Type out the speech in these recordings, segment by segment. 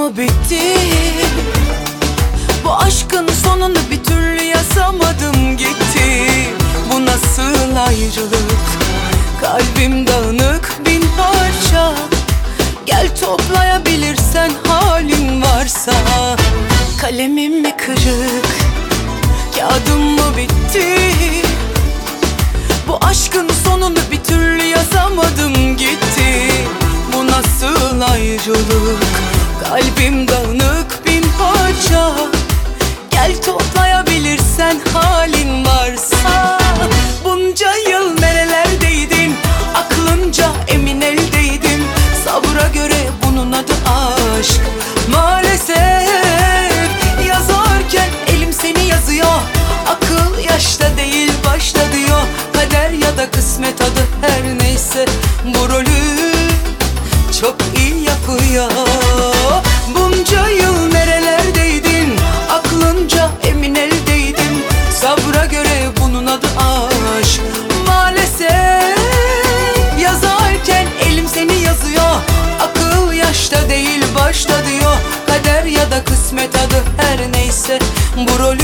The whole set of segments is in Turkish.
mı bitti? Bu aşkın sonunu bir türlü yazamadım gitti Bu nasıl ayrılık? Kalbim dağınık bin parça Gel toplayabilirsen halin varsa Kalemim mi kırık? Kağıdım mı bitti? Bu aşkın sonunu bir türlü yazamadım gitti Bu nasıl ayrılık toplayabilirsen halin varsa Bunca yıl nerelerdeydin? Aklınca emin eldeydim Sabra göre bunun adı aşk. Maalesef yazarken elim seni yazıyor. Akıl yaşta değil başta diyor. Kader ya da kısmet adı her neyse. Bu rolü çok iyi yapıyor. Bunca yıl bunun adı aşk. Maalesef yazarken elim seni yazıyor. Akıl yaşta değil başta diyor. Kader ya da kısmet adı her neyse. Bu rolü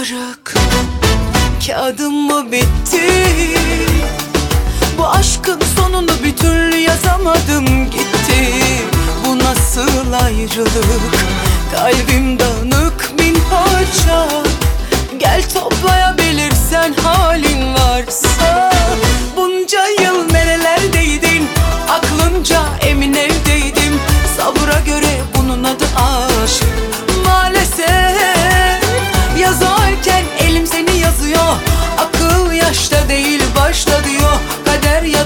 Kırık Kağıdım mı bitti? Bu aşkın sonunu bir türlü yazamadım gitti. Bu nasıl ayrılık? Kalbim dağınık bin parça Gel toplayabilirsen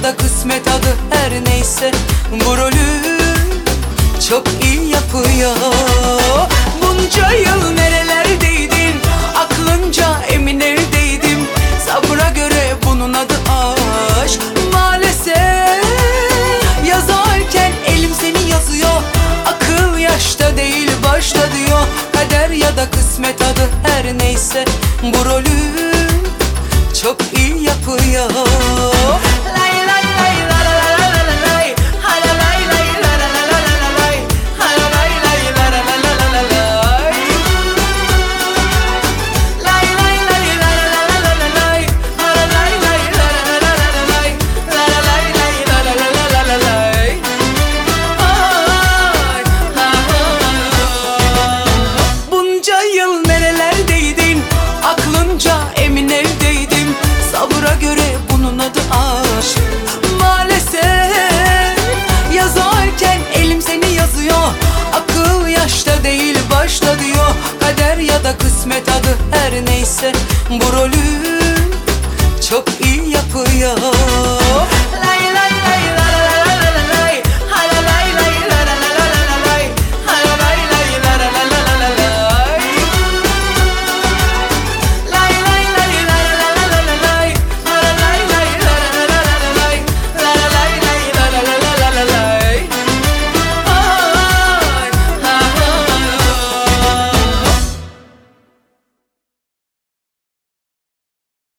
da kısmet adı her neyse. Bu rolü çok iyi yapıyor. Bunca yıl nerelerdeydin Aklınca emin evdeydim. Sabra göre bunun adı aşk. Maalesef yazarken elim seni yazıyor. Akıl yaşta değil başta diyor. Kader ya da kısmet adı her neyse. Bu rolü bu rolü çok iyi yapıyor.